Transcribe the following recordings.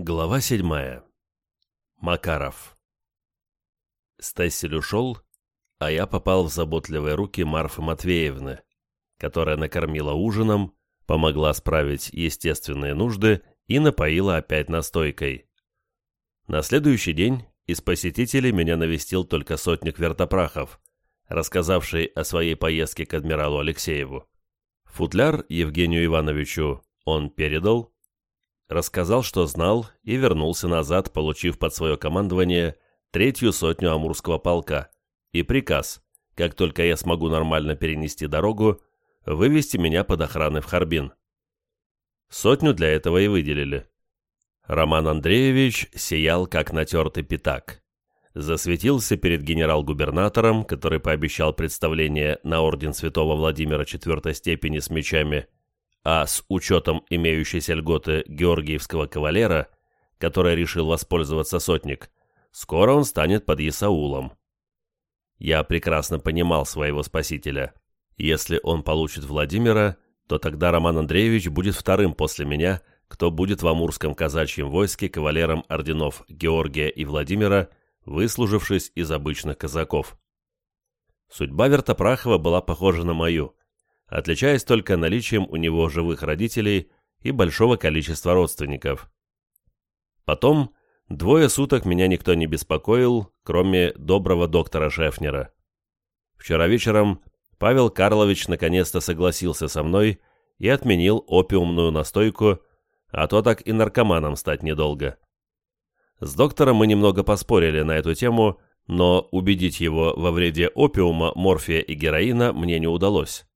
Глава седьмая. Макаров. Стессель ушел, а я попал в заботливые руки Марфы Матвеевны, которая накормила ужином, помогла справить естественные нужды и напоила опять настойкой. На следующий день из посетителей меня навестил только сотник Вертопрахов, рассказавший о своей поездке к адмиралу Алексееву. Футляр Евгению Ивановичу он передал, рассказал, что знал, и вернулся назад, получив под свое командование третью сотню Амурского полка и приказ, как только я смогу нормально перенести дорогу, вывести меня под охраной в Харбин. Сотню для этого и выделили. Роман Андреевич сиял, как натертый пятак. Засветился перед генерал-губернатором, который пообещал представление на орден святого Владимира четвертой степени с мечами – а с учетом имеющейся льготы георгиевского кавалера, которой решил воспользоваться сотник, скоро он станет под Исаулом. Я прекрасно понимал своего спасителя. Если он получит Владимира, то тогда Роман Андреевич будет вторым после меня, кто будет в Амурском казачьем войске кавалером орденов Георгия и Владимира, выслужившись из обычных казаков. Судьба Вертопрахова была похожа на мою отличаясь только наличием у него живых родителей и большого количества родственников. Потом двое суток меня никто не беспокоил, кроме доброго доктора Шефнера. Вчера вечером Павел Карлович наконец-то согласился со мной и отменил опиумную настойку, а то так и наркоманом стать недолго. С доктором мы немного поспорили на эту тему, но убедить его во вреде опиума, морфия и героина мне не удалось.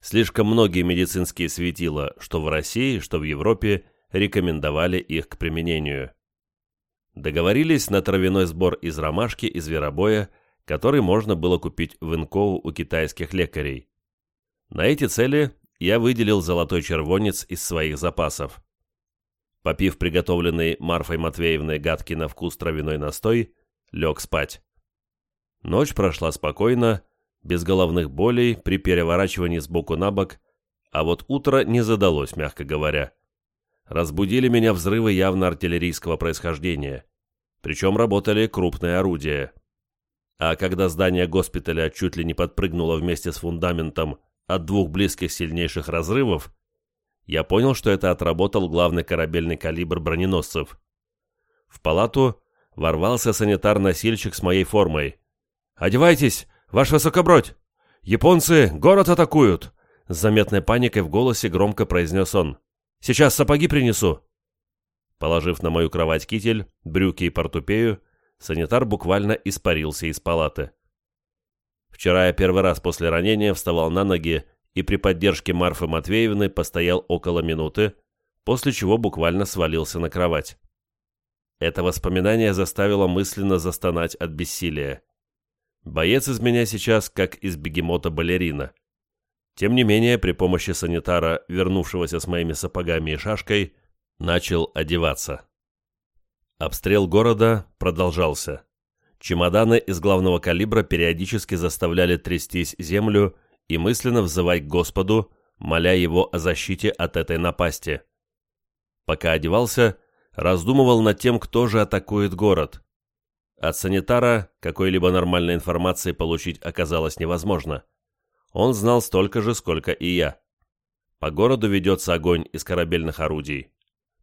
Слишком многие медицинские светила, что в России, что в Европе, рекомендовали их к применению. Договорились на травяной сбор из ромашки и зверобоя, который можно было купить в Инкоу у китайских лекарей. На эти цели я выделил золотой червонец из своих запасов. Попив приготовленный Марфой Матвеевной гадкий на вкус травяной настой, лег спать. Ночь прошла спокойно, без головных болей при переворачивании с боку на бок, а вот утро не задалось, мягко говоря. Разбудили меня взрывы явно артиллерийского происхождения. Причем работали крупные орудия. А когда здание госпиталя чуть ли не подпрыгнуло вместе с фундаментом от двух близких сильнейших разрывов, я понял, что это отработал главный корабельный калибр броненосцев. В палату ворвался санитар-носильщик с моей формой. «Одевайтесь! «Ваш высокобродь! Японцы город атакуют!» С заметной паникой в голосе громко произнес он. «Сейчас сапоги принесу!» Положив на мою кровать китель, брюки и портупею, санитар буквально испарился из палаты. Вчера я первый раз после ранения вставал на ноги и при поддержке Марфы Матвеевны постоял около минуты, после чего буквально свалился на кровать. Это воспоминание заставило мысленно застонать от бессилия. Боец из меня сейчас как из бегемота балерина. Тем не менее, при помощи санитара, вернувшегося с моими сапогами и шашкой, начал одеваться. Обстрел города продолжался. Чемоданы из главного калибра периодически заставляли трястись землю и мысленно взывать к Господу, моля его о защите от этой напасти. Пока одевался, раздумывал над тем, кто же атакует город. От санитара какой-либо нормальной информации получить оказалось невозможно. Он знал столько же, сколько и я. По городу ведется огонь из корабельных орудий.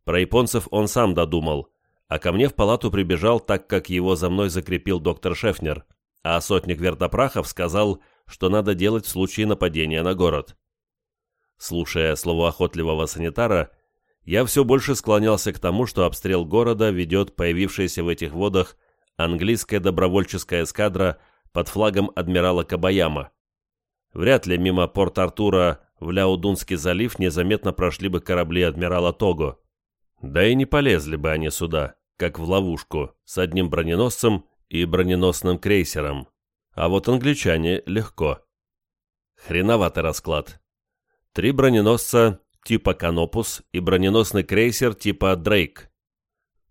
Про японцев он сам додумал, а ко мне в палату прибежал, так как его за мной закрепил доктор Шефнер, а сотник Вертопрахов сказал, что надо делать в случае нападения на город. Слушая словоохотливого санитара, я все больше склонялся к тому, что обстрел города ведет появившаяся в этих водах английская добровольческая эскадра под флагом адмирала Кабаяма. Вряд ли мимо Порт-Артура в Ляудунский залив незаметно прошли бы корабли адмирала Того. Да и не полезли бы они сюда, как в ловушку, с одним броненосцем и броненосным крейсером. А вот англичане легко. Хреноватый расклад. Три броненосца типа «Канопус» и броненосный крейсер типа «Дрейк».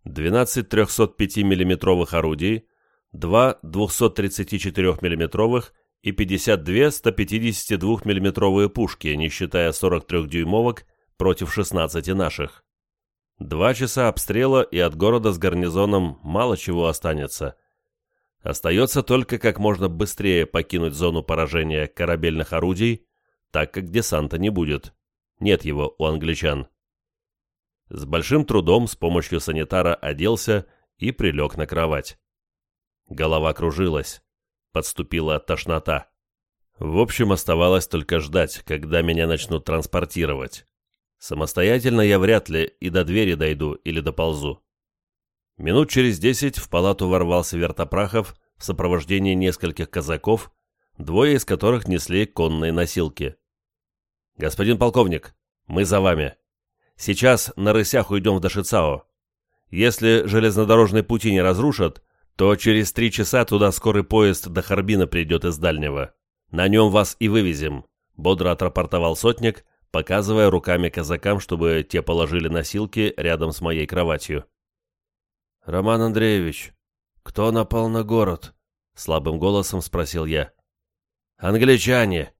12 305 миллиметровых орудий, 2 234 миллиметровых и 52 152 миллиметровые пушки, не считая 43-дюймовок против 16 наших. Два часа обстрела, и от города с гарнизоном мало чего останется. Остается только как можно быстрее покинуть зону поражения корабельных орудий, так как десанта не будет. Нет его у англичан. С большим трудом с помощью санитара оделся и прилег на кровать. Голова кружилась. Подступила тошнота. В общем, оставалось только ждать, когда меня начнут транспортировать. Самостоятельно я вряд ли и до двери дойду или доползу. Минут через десять в палату ворвался Вертопрахов в сопровождении нескольких казаков, двое из которых несли конные носилки. «Господин полковник, мы за вами. Сейчас на рысях уйдем в Дашицао. Если железнодорожные пути не разрушат, то через три часа туда скорый поезд до Харбина придет из дальнего. На нем вас и вывезем», — бодро отрапортовал сотник, показывая руками казакам, чтобы те положили носилки рядом с моей кроватью. «Роман Андреевич, кто напал на город?» — слабым голосом спросил я. «Англичане.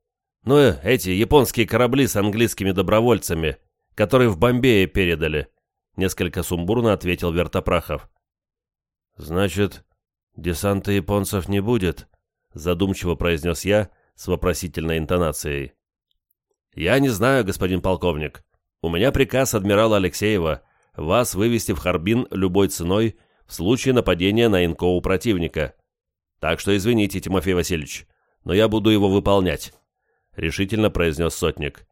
Ну, эти японские корабли с английскими добровольцами, которые в Бомбее передали», — несколько сумбурно ответил Вертопрахов. «Значит, десанта японцев не будет?» — задумчиво произнес я с вопросительной интонацией. «Я не знаю, господин полковник. У меня приказ адмирала Алексеева вас вывести в Харбин любой ценой в случае нападения на инкоу противника. Так что извините, Тимофей Васильевич, но я буду его выполнять», — решительно произнес сотник.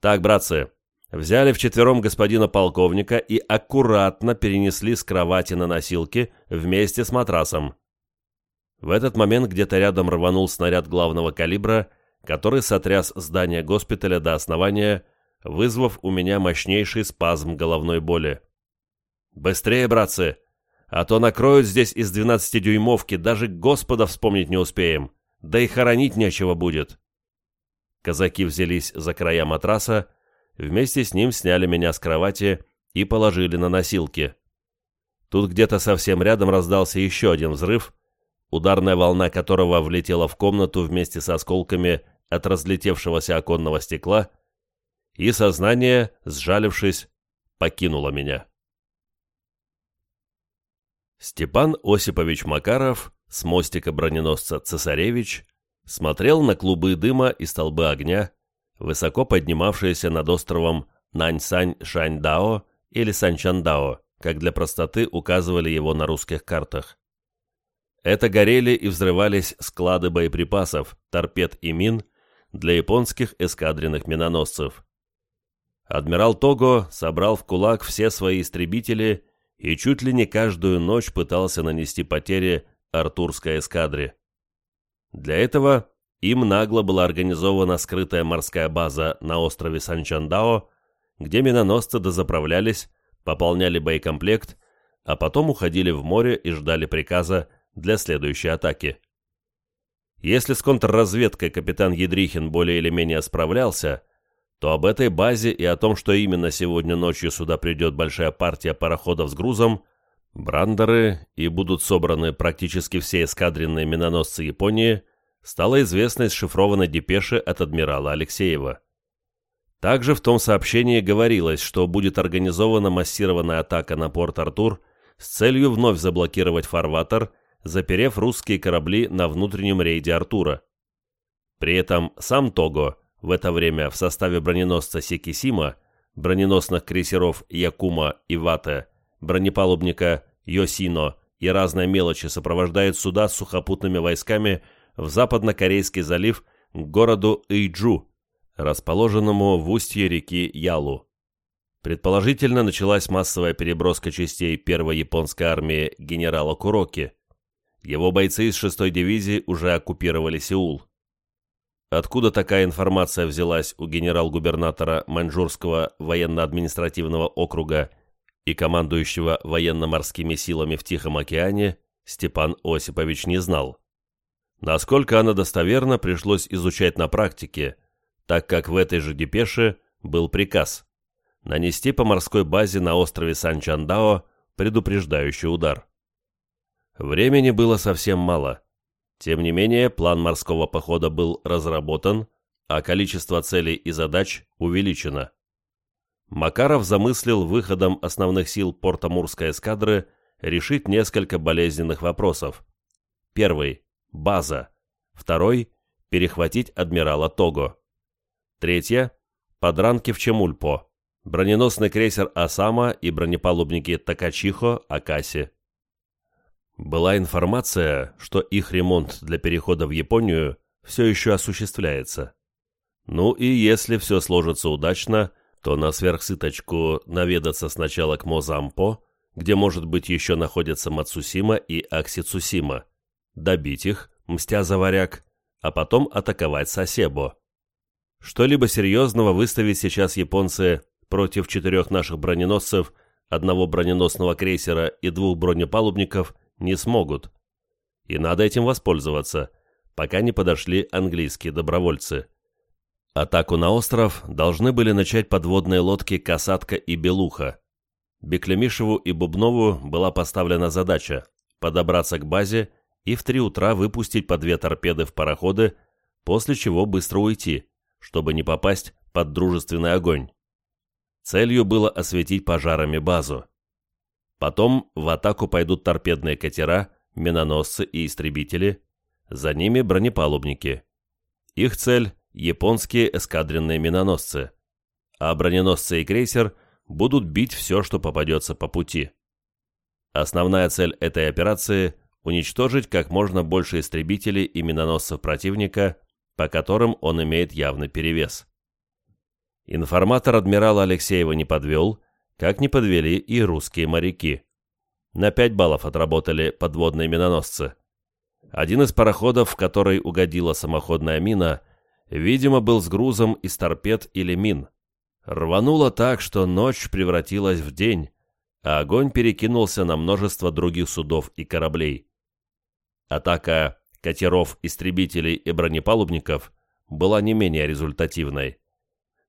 «Так, братцы, взяли вчетвером господина полковника и аккуратно перенесли с кровати на носилки вместе с матрасом. В этот момент где-то рядом рванул снаряд главного калибра, который сотряс здание госпиталя до основания, вызвав у меня мощнейший спазм головной боли. «Быстрее, братцы! А то накроют здесь из двенадцатидюймовки, даже Господа вспомнить не успеем, да и хоронить нечего будет!» Казаки взялись за края матраса, вместе с ним сняли меня с кровати и положили на носилки. Тут где-то совсем рядом раздался еще один взрыв, ударная волна которого влетела в комнату вместе с осколками от разлетевшегося оконного стекла, и сознание, сжалившись, покинуло меня. Степан Осипович Макаров с мостика броненосца «Цесаревич» смотрел на клубы дыма и столбы огня, высоко поднимавшиеся над островом Наньсань-Шаньдао или Санчандао, как для простоты указывали его на русских картах. Это горели и взрывались склады боеприпасов, торпед и мин для японских эскадренных миноносцев. Адмирал Того собрал в кулак все свои истребители и чуть ли не каждую ночь пытался нанести потери Артурской эскадре. Для этого им нагло была организована скрытая морская база на острове Санчандао, где миноносцы дозаправлялись, пополняли боекомплект, а потом уходили в море и ждали приказа для следующей атаки. Если с контрразведкой капитан Едрихин более или менее справлялся, то об этой базе и о том, что именно сегодня ночью сюда придет большая партия пароходов с грузом, брандеры и будут собраны практически все эскадренные миноносцы Японии, стало известно из шифрованной депеши от адмирала Алексеева. Также в том сообщении говорилось, что будет организована массированная атака на порт Артур с целью вновь заблокировать фарватер заперев русские корабли на внутреннем рейде Артура. При этом сам Того в это время в составе броненосца Секисима, броненосных крейсеров Якума и Вате, бронепалубника Йосино и разной мелочи сопровождает суда с сухопутными войсками в западно-корейский залив к городу Иджу, расположенному в устье реки Ялу. Предположительно, началась массовая переброска частей первой японской армии генерала Куроки – его бойцы из 6-й дивизии уже оккупировали Сеул. Откуда такая информация взялась у генерал-губернатора Маньчжурского военно-административного округа и командующего военно-морскими силами в Тихом океане, Степан Осипович не знал. Насколько она достоверна, пришлось изучать на практике, так как в этой же депеше был приказ нанести по морской базе на острове Сан-Чандао предупреждающий удар. Времени было совсем мало. Тем не менее, план морского похода был разработан, а количество целей и задач увеличено. Макаров замыслил выходом основных сил порто-мурской эскадры решить несколько болезненных вопросов. Первый – база. Второй – перехватить адмирала Того. Третье – подранки в Чемульпо, броненосный крейсер Осама и бронепалубники Такачихо, Акаси. Была информация, что их ремонт для перехода в Японию все еще осуществляется. Ну и если все сложится удачно, то на сверхсыточку наведаться сначала к Мозампо, где, может быть, еще находятся Мацусима и Аксицусима, добить их, мстя за варяг, а потом атаковать Сосебо. Что-либо серьезного выставить сейчас японцы против четырех наших броненосцев, одного броненосного крейсера и двух бронепалубников не смогут. И надо этим воспользоваться, пока не подошли английские добровольцы. Атаку на остров должны были начать подводные лодки «Касатка» и «Белуха». Беклемишеву и Бубнову была поставлена задача подобраться к базе и в три утра выпустить по две торпеды в пароходы, после чего быстро уйти, чтобы не попасть под дружественный огонь. Целью было осветить пожарами базу. Потом в атаку пойдут торпедные катера, миноносцы и истребители, за ними бронепалубники. Их цель – японские эскадренные миноносцы, а броненосцы и крейсер будут бить все, что попадется по пути. Основная цель этой операции – уничтожить как можно больше истребителей и миноносцев противника, по которым он имеет явный перевес. Информатор адмирала Алексеева не подвел, как не подвели и русские моряки. На 5 баллов отработали подводные миноносцы. Один из пароходов, в который угодила самоходная мина, видимо, был с грузом из торпед или мин. Рвануло так, что ночь превратилась в день, а огонь перекинулся на множество других судов и кораблей. Атака катеров, истребителей и бронепалубников была не менее результативной.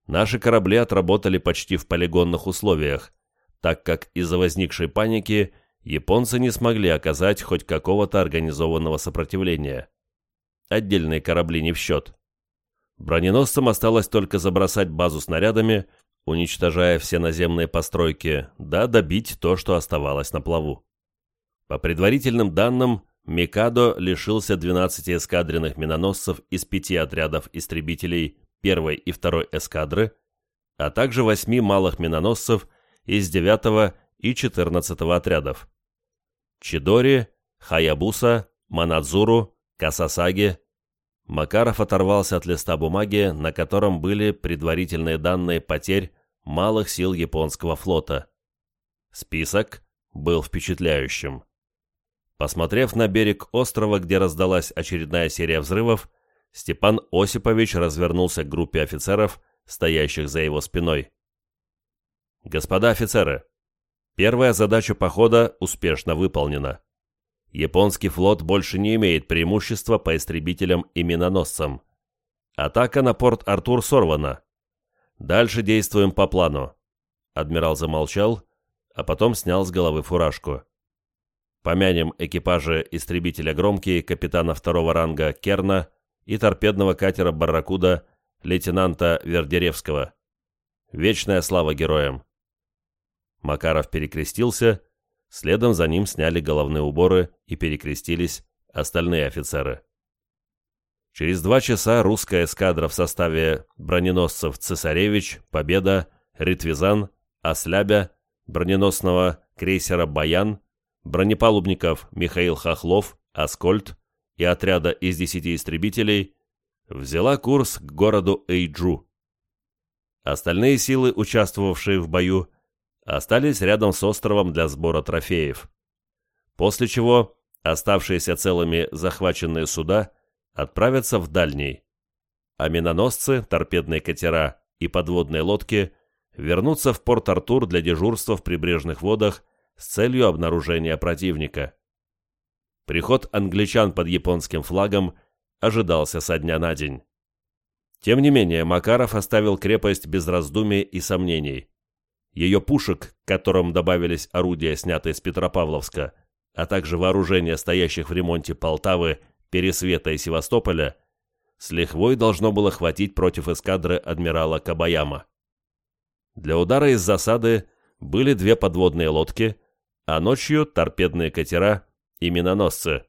Наши корабли отработали почти в полигонных условиях, так как из-за возникшей паники японцы не смогли оказать хоть какого-то организованного сопротивления. Отдельные корабли не в счет. Броненосцам осталось только забросать базу снарядами, уничтожая все наземные постройки, да добить то, что оставалось на плаву. По предварительным данным, Микадо лишился 12 эскадренных миноносцев из пяти отрядов истребителей первой и второй эскадры, а также восьми малых миноносцев из 9 и 14 отрядов. Чидори, Хаябуса, Манадзуру, Касасаги. Макаров оторвался от листа бумаги, на котором были предварительные данные потерь малых сил японского флота. Список был впечатляющим. Посмотрев на берег острова, где раздалась очередная серия взрывов, Степан Осипович развернулся к группе офицеров, стоящих за его спиной. «Господа офицеры, первая задача похода успешно выполнена. Японский флот больше не имеет преимущества по истребителям и миноносцам. Атака на порт Артур сорвана. Дальше действуем по плану». Адмирал замолчал, а потом снял с головы фуражку. Помянем экипажи истребителя «Громкий» капитана второго ранга Керна – и торпедного катера «Барракуда» лейтенанта Вердеревского. Вечная слава героям! Макаров перекрестился, следом за ним сняли головные уборы и перекрестились остальные офицеры. Через два часа русская эскадра в составе броненосцев «Цесаревич», «Победа», «Ритвизан», «Ослябя», броненосного крейсера «Баян», бронепалубников Михаил Хохлов, «Аскольд», и отряда из десяти истребителей взяла курс к городу Эйджу. Остальные силы, участвовавшие в бою, остались рядом с островом для сбора трофеев. После чего оставшиеся целыми захваченные суда отправятся в дальний, а миноносцы, торпедные катера и подводные лодки вернутся в порт Артур для дежурства в прибрежных водах с целью обнаружения противника. Приход англичан под японским флагом ожидался со дня на день. Тем не менее, Макаров оставил крепость без раздумий и сомнений. Ее пушек, к которым добавились орудия, снятые с Петропавловска, а также вооружение стоящих в ремонте Полтавы, Пересвета и Севастополя, с лихвой должно было хватить против эскадры адмирала Кабаяма. Для удара из засады были две подводные лодки, а ночью торпедные катера и миноносцы.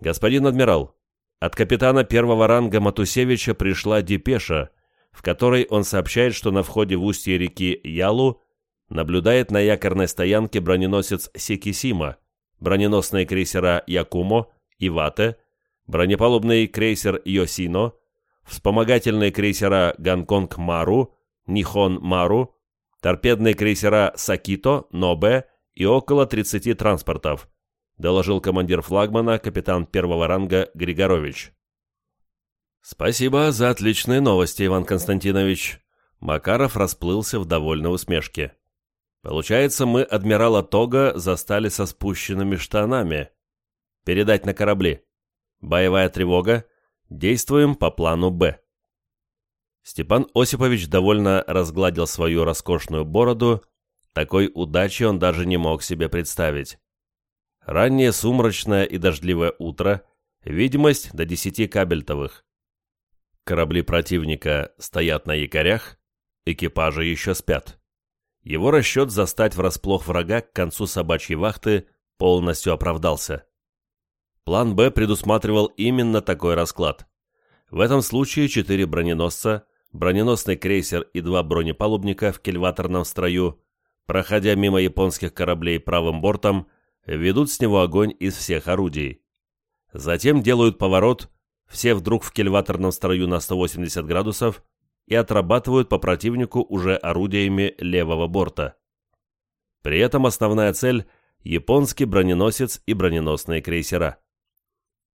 «Господин адмирал, от капитана первого ранга Матусевича пришла депеша, в которой он сообщает, что на входе в устье реки Ялу наблюдает на якорной стоянке броненосец Секисима, броненосные крейсера Якумо и Вате, бронепалубный крейсер Йосино, вспомогательные крейсера Гонконг Мару, Нихон Мару, торпедные крейсера Сакито, Нобе и около 30 транспортов, доложил командир флагмана капитан первого ранга Григорович. «Спасибо за отличные новости, Иван Константинович». Макаров расплылся в довольной усмешке. «Получается, мы адмирала Тога застали со спущенными штанами. Передать на корабли. Боевая тревога. Действуем по плану «Б». Степан Осипович довольно разгладил свою роскошную бороду. Такой удачи он даже не мог себе представить. Раннее сумрачное и дождливое утро, видимость до десяти кабельтовых. Корабли противника стоят на якорях, экипажи еще спят. Его расчет застать врасплох врага к концу собачьей вахты полностью оправдался. План «Б» предусматривал именно такой расклад. В этом случае четыре броненосца, броненосный крейсер и два бронепалубника в кильваторном строю, проходя мимо японских кораблей правым бортом, ведут с него огонь из всех орудий. Затем делают поворот все вдруг в кельваторном строю на 180 градусов и отрабатывают по противнику уже орудиями левого борта. При этом основная цель – японский броненосец и броненосные крейсера.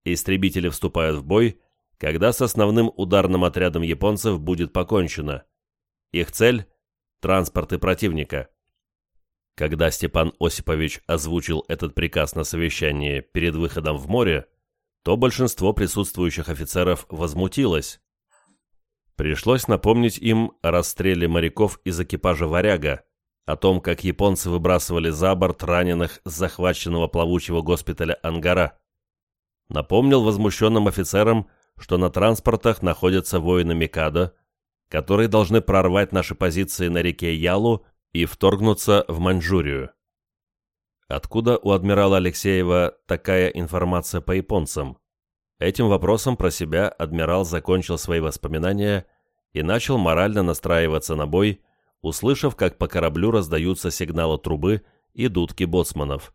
Истребители вступают в бой, когда с основным ударным отрядом японцев будет покончено. Их цель – транспорты противника. Когда Степан Осипович озвучил этот приказ на совещании перед выходом в море, то большинство присутствующих офицеров возмутилось. Пришлось напомнить им о расстреле моряков из экипажа «Варяга», о том, как японцы выбрасывали за борт раненых с захваченного плавучего госпиталя «Ангара». Напомнил возмущенным офицерам, что на транспортах находятся воины Микадо, которые должны прорвать наши позиции на реке Ялу и вторгнуться в Маньчжурию. Откуда у адмирала Алексеева такая информация по японцам? Этим вопросом про себя адмирал закончил свои воспоминания и начал морально настраиваться на бой, услышав, как по кораблю раздаются сигналы трубы и дудки боцманов.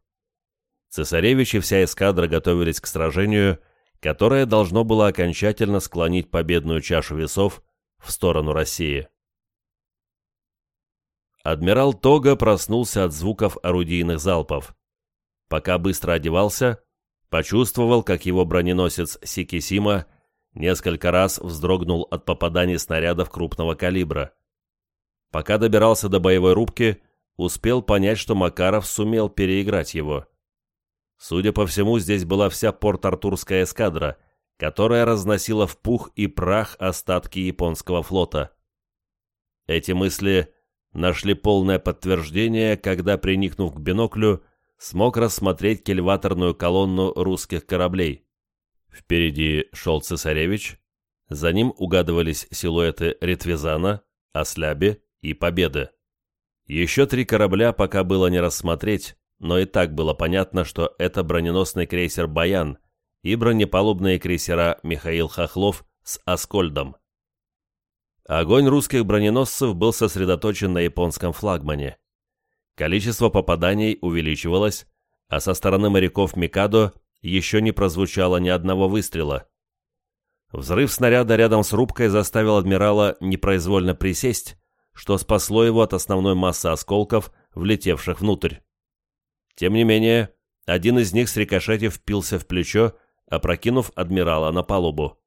Цесаревич и вся эскадра готовились к сражению, которое должно было окончательно склонить победную чашу весов в сторону России. Адмирал Тога проснулся от звуков орудийных залпов. Пока быстро одевался, почувствовал, как его броненосец Сикисима несколько раз вздрогнул от попаданий снарядов крупного калибра. Пока добирался до боевой рубки, успел понять, что Макаров сумел переиграть его. Судя по всему, здесь была вся порт-артурская эскадра, которая разносила в пух и прах остатки японского флота. Эти мысли нашли полное подтверждение, когда, приникнув к биноклю, смог рассмотреть кельваторную колонну русских кораблей. Впереди шел цесаревич, за ним угадывались силуэты Ретвизана, Осляби и Победы. Еще три корабля пока было не рассмотреть, но и так было понятно, что это броненосный крейсер «Баян» и бронепалубные крейсера «Михаил Хохлов» с «Аскольдом». Огонь русских броненосцев был сосредоточен на японском флагмане. Количество попаданий увеличивалось, а со стороны моряков Микадо еще не прозвучало ни одного выстрела. Взрыв снаряда рядом с рубкой заставил адмирала непроизвольно присесть, что спасло его от основной массы осколков, влетевших внутрь. Тем не менее, один из них с рикошетив впился в плечо, опрокинув адмирала на палубу.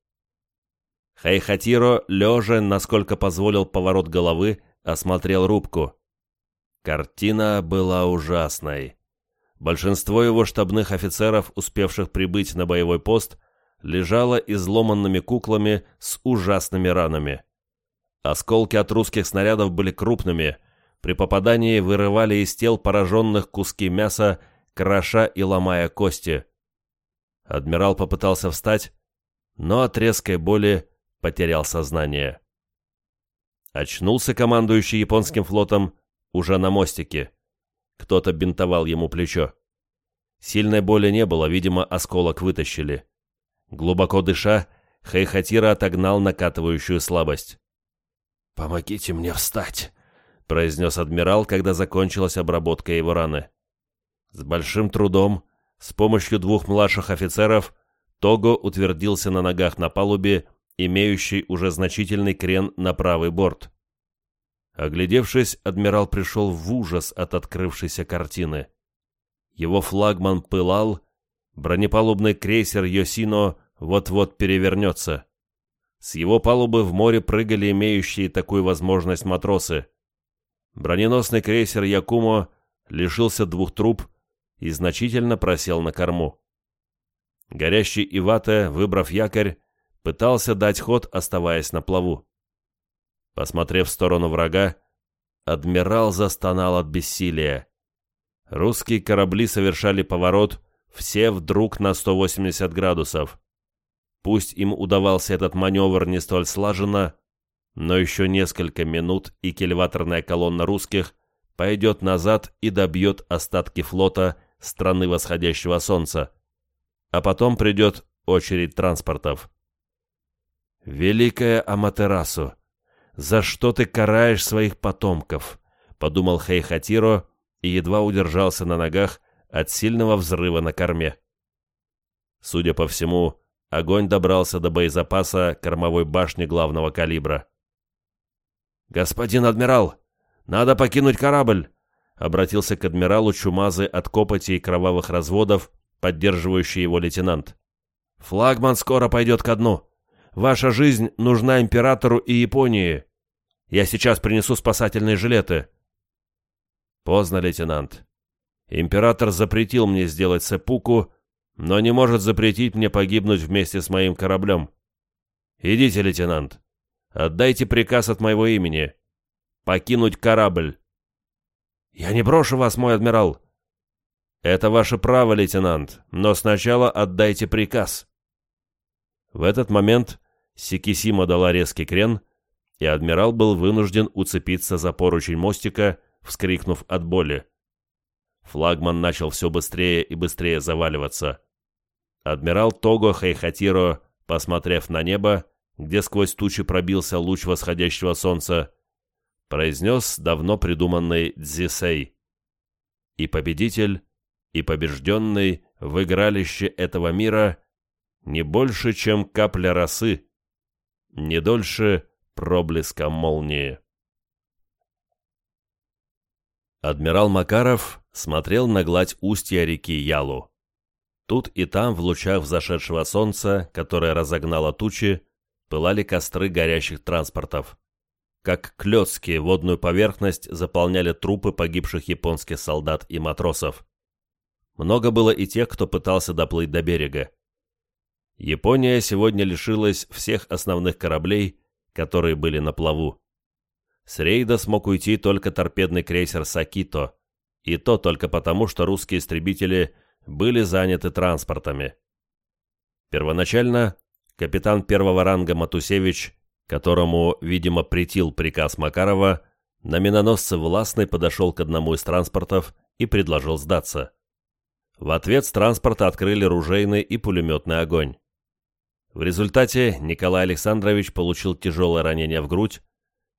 Хайхатиро, лежа, насколько позволил поворот головы, осмотрел рубку. Картина была ужасной. Большинство его штабных офицеров, успевших прибыть на боевой пост, лежало изломанными куклами с ужасными ранами. Осколки от русских снарядов были крупными, при попадании вырывали из тел пораженных куски мяса, кроша и ломая кости. Адмирал попытался встать, но от резкой боли потерял сознание. Очнулся командующий японским флотом уже на мостике. Кто-то бинтовал ему плечо. Сильной боли не было, видимо, осколок вытащили. Глубоко дыша, Хайхатира отогнал накатывающую слабость. «Помогите мне встать», — произнес адмирал, когда закончилась обработка его раны. С большим трудом, с помощью двух младших офицеров, Того утвердился на ногах на палубе, имеющий уже значительный крен на правый борт. Оглядевшись, адмирал пришел в ужас от открывшейся картины. Его флагман пылал, бронепалубный крейсер «Йосино» вот-вот перевернется. С его палубы в море прыгали имеющие такую возможность матросы. Броненосный крейсер «Якумо» лишился двух труб и значительно просел на корму. Горящий Ивате, выбрав якорь, пытался дать ход, оставаясь на плаву. Посмотрев в сторону врага, адмирал застонал от бессилия. Русские корабли совершали поворот, все вдруг на 180 градусов. Пусть им удавался этот маневр не столь слаженно, но еще несколько минут, и кельваторная колонна русских пойдет назад и добьет остатки флота страны восходящего солнца. А потом придет очередь транспортов. «Великая Аматерасу, за что ты караешь своих потомков?» — подумал Хейхатиро и едва удержался на ногах от сильного взрыва на корме. Судя по всему, огонь добрался до боезапаса кормовой башни главного калибра. «Господин адмирал, надо покинуть корабль!» — обратился к адмиралу чумазы от копоти и кровавых разводов, поддерживающий его лейтенант. «Флагман скоро пойдет ко дну. Ваша жизнь нужна императору и Японии. Я сейчас принесу спасательные жилеты». «Поздно, лейтенант. Император запретил мне сделать сепуку, но не может запретить мне погибнуть вместе с моим кораблем. Идите, лейтенант. Отдайте приказ от моего имени. Покинуть корабль. Я не брошу вас, мой адмирал. Это ваше право, лейтенант, но сначала отдайте приказ. В этот момент Сикисима дала резкий крен, и адмирал был вынужден уцепиться за поручень мостика, вскрикнув от боли. Флагман начал все быстрее и быстрее заваливаться. Адмирал Того Хайхатиро, посмотрев на небо, где сквозь тучи пробился луч восходящего солнца, произнес давно придуманный Дзисей. И победитель, и побежденный в игралище этого мира не больше, чем капля росы, не дольше проблеска молнии. Адмирал Макаров смотрел на гладь устья реки Ялу. Тут и там, в лучах взошедшего солнца, которое разогнало тучи, пылали костры горящих транспортов. Как клетки водную поверхность заполняли трупы погибших японских солдат и матросов. Много было и тех, кто пытался доплыть до берега. Япония сегодня лишилась всех основных кораблей, которые были на плаву. С рейда смог уйти только торпедный крейсер «Сакито», и то только потому, что русские истребители были заняты транспортами. Первоначально капитан первого ранга Матусевич, которому, видимо, притил приказ Макарова, на миноносце «Властный» подошел к одному из транспортов и предложил сдаться. В ответ с транспорта открыли ружейный и пулеметный огонь. В результате Николай Александрович получил тяжелое ранение в грудь,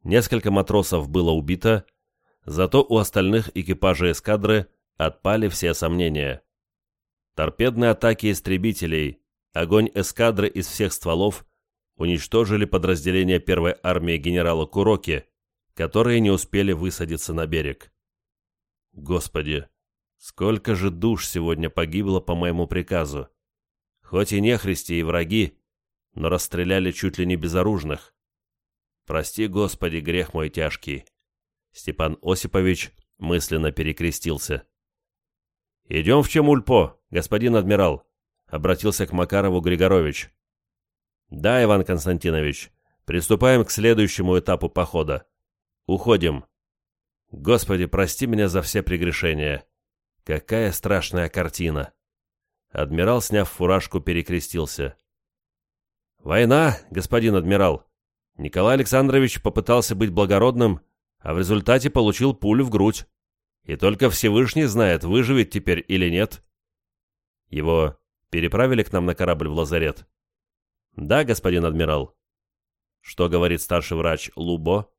несколько матросов было убито, Зато у остальных экипажей эскадры отпали все сомнения. Торпедные атаки истребителей, огонь эскадры из всех стволов уничтожили подразделения первой армии генерала Куроки, которые не успели высадиться на берег. Господи, сколько же душ сегодня погибло по моему приказу. Хоть и нехристи и враги, но расстреляли чуть ли не безоружных. Прости, Господи, грех мой тяжкий. Степан Осипович мысленно перекрестился. «Идем в Чемульпо, господин адмирал», — обратился к Макарову Григорович. «Да, Иван Константинович, приступаем к следующему этапу похода. Уходим. Господи, прости меня за все прегрешения. Какая страшная картина!» Адмирал, сняв фуражку, перекрестился. «Война, господин адмирал! Николай Александрович попытался быть благородным, а в результате получил пулю в грудь. И только Всевышний знает, выживет теперь или нет. Его переправили к нам на корабль в лазарет. Да, господин адмирал. Что говорит старший врач Лубо?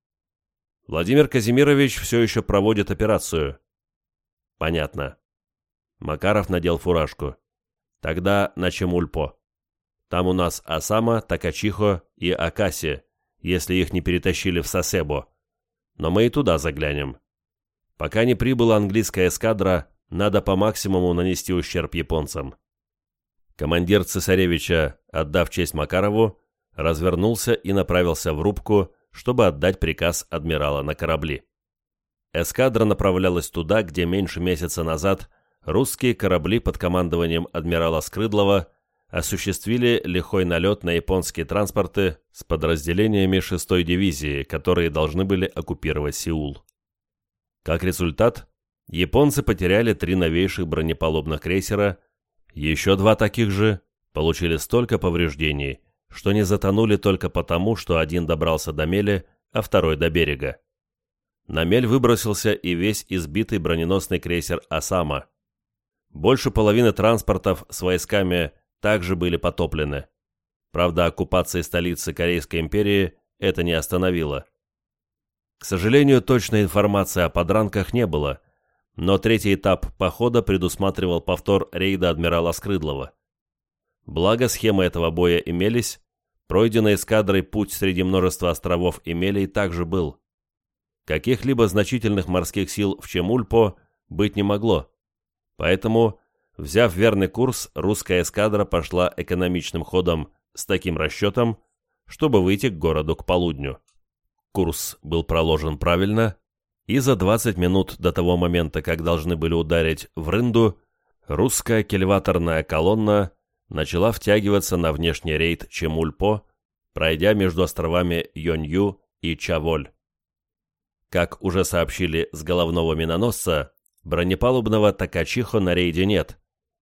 Владимир Казимирович все еще проводит операцию. Понятно. Макаров надел фуражку. Тогда на Чемульпо. Там у нас Асама, Такачихо и Акаси, если их не перетащили в Сосебо. Но мы и туда заглянем. Пока не прибыла английская эскадра, надо по максимуму нанести ущерб японцам. Командир цесаревича, отдав честь Макарову, развернулся и направился в рубку, чтобы отдать приказ адмирала на корабли. Эскадра направлялась туда, где меньше месяца назад русские корабли под командованием адмирала Скрыдлова осуществили лихой налет на японские транспорты с подразделениями 6-й дивизии, которые должны были оккупировать Сеул. Как результат, японцы потеряли три новейших бронепалубных крейсера, еще два таких же получили столько повреждений, что не затонули только потому, что один добрался до мели, а второй до берега. На мель выбросился и весь избитый броненосный крейсер «Осама». Больше половины транспортов с войсками также были потоплены. Правда, оккупации столицы Корейской империи это не остановило. К сожалению, точной информации о подранках не было, но третий этап похода предусматривал повтор рейда адмирала Скрыдлова. Благо схемы этого боя имелись, пройденный эскадрой путь среди множества островов и мелей также был. Каких-либо значительных морских сил в Чемульпо быть не могло, поэтому, взяв верный курс, русская эскадра пошла экономичным ходом с таким расчетом, чтобы выйти к городу к полудню. Курс был проложен правильно, и за 20 минут до того момента, как должны были ударить в Рынду, русская кельваторная колонна начала втягиваться на внешний рейд Чемульпо, пройдя между островами Йонью и Чаволь. Как уже сообщили с головного миноносца, бронепалубного Такачихо на рейде нет,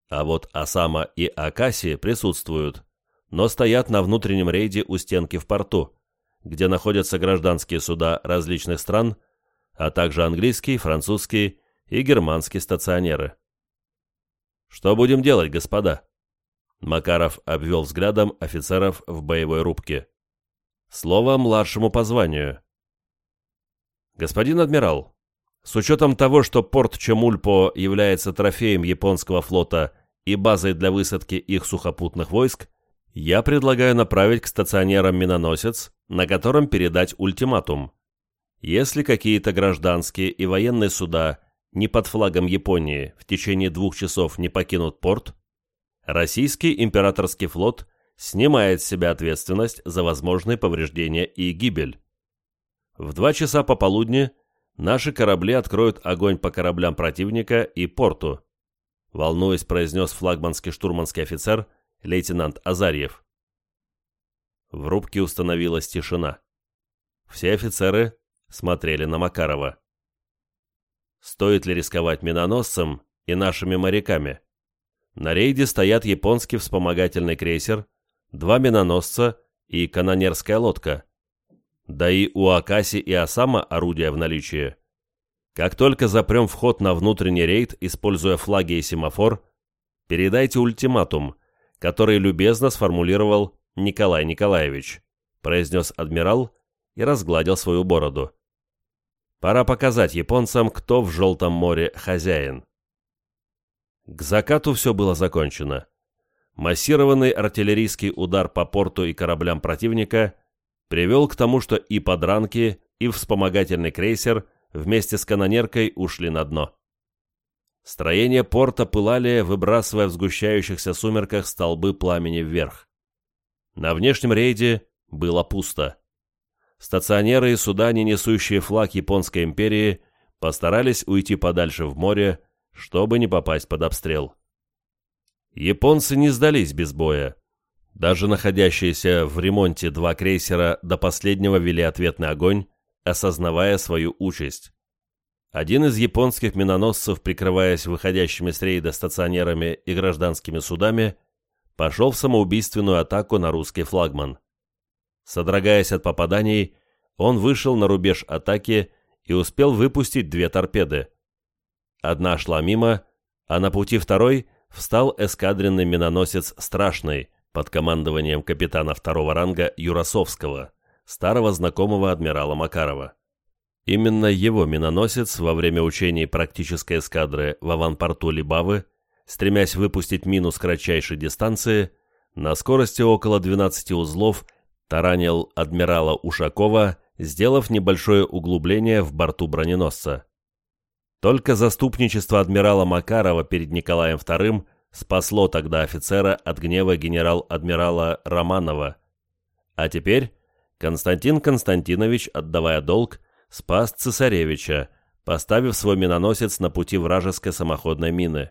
а вот Асама и Акаси присутствуют, но стоят на внутреннем рейде у стенки в порту, где находятся гражданские суда различных стран, а также английские, французские и германские стационеры. Что будем делать, господа? Макаров обвел взглядом офицеров в боевой рубке. Слово младшему по званию. Господин адмирал, с учетом того, что порт Чемульпо является трофеем японского флота и базой для высадки их сухопутных войск, я предлагаю направить к стационерам миноносец, на котором передать ультиматум. Если какие-то гражданские и военные суда не под флагом Японии в течение двух часов не покинут порт, российский императорский флот снимает с себя ответственность за возможные повреждения и гибель. В два часа пополудни наши корабли откроют огонь по кораблям противника и порту, волнуясь, произнес флагманский штурманский офицер лейтенант Азарьев. В рубке установилась тишина. Все офицеры смотрели на Макарова. Стоит ли рисковать миноносцем и нашими моряками? На рейде стоят японский вспомогательный крейсер, два миноносца и канонерская лодка. Да и у Акаси и Осама орудия в наличии. Как только запрем вход на внутренний рейд, используя флаги и семафор, передайте ультиматум, который любезно сформулировал Николай Николаевич, произнес адмирал и разгладил свою бороду. Пора показать японцам, кто в Желтом море хозяин. К закату все было закончено. Массированный артиллерийский удар по порту и кораблям противника привел к тому, что и подранки, и вспомогательный крейсер вместе с канонеркой ушли на дно. Строения порта пылали, выбрасывая в сгущающихся сумерках столбы пламени вверх. На внешнем рейде было пусто. Стационеры и суда, не несущие флаг Японской империи, постарались уйти подальше в море, чтобы не попасть под обстрел. Японцы не сдались без боя. Даже находящиеся в ремонте два крейсера до последнего вели ответный огонь, осознавая свою участь. Один из японских миноносцев, прикрываясь выходящими с рейда стационерами и гражданскими судами, пошел в самоубийственную атаку на русский флагман. Содрогаясь от попаданий, он вышел на рубеж атаки и успел выпустить две торпеды. Одна шла мимо, а на пути второй встал эскадренный миноносец «Страшный» под командованием капитана второго ранга Юрасовского, старого знакомого адмирала Макарова. Именно его миноносец во время учений практической эскадры в аванпорту Либавы, стремясь выпустить мину с кратчайшей дистанции, на скорости около 12 узлов таранил адмирала Ушакова, сделав небольшое углубление в борту броненосца. Только заступничество адмирала Макарова перед Николаем II спасло тогда офицера от гнева генерал-адмирала Романова. А теперь Константин Константинович, отдавая долг, спас цесаревича, поставив свой миноносец на пути вражеской самоходной мины.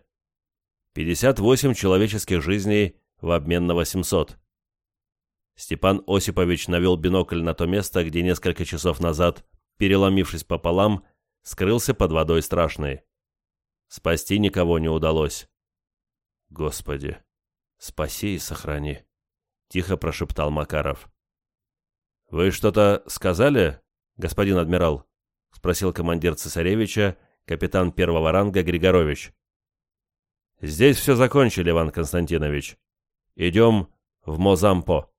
58 человеческих жизней в обмен на 800. Степан Осипович навел бинокль на то место, где несколько часов назад, переломившись пополам, скрылся под водой страшной. Спасти никого не удалось. «Господи, спаси и сохрани», — тихо прошептал Макаров. «Вы что-то сказали, господин адмирал?» — спросил командир цесаревича, капитан первого ранга Григорович. «Здесь все закончили, Иван Константинович. Идем в Мозампо».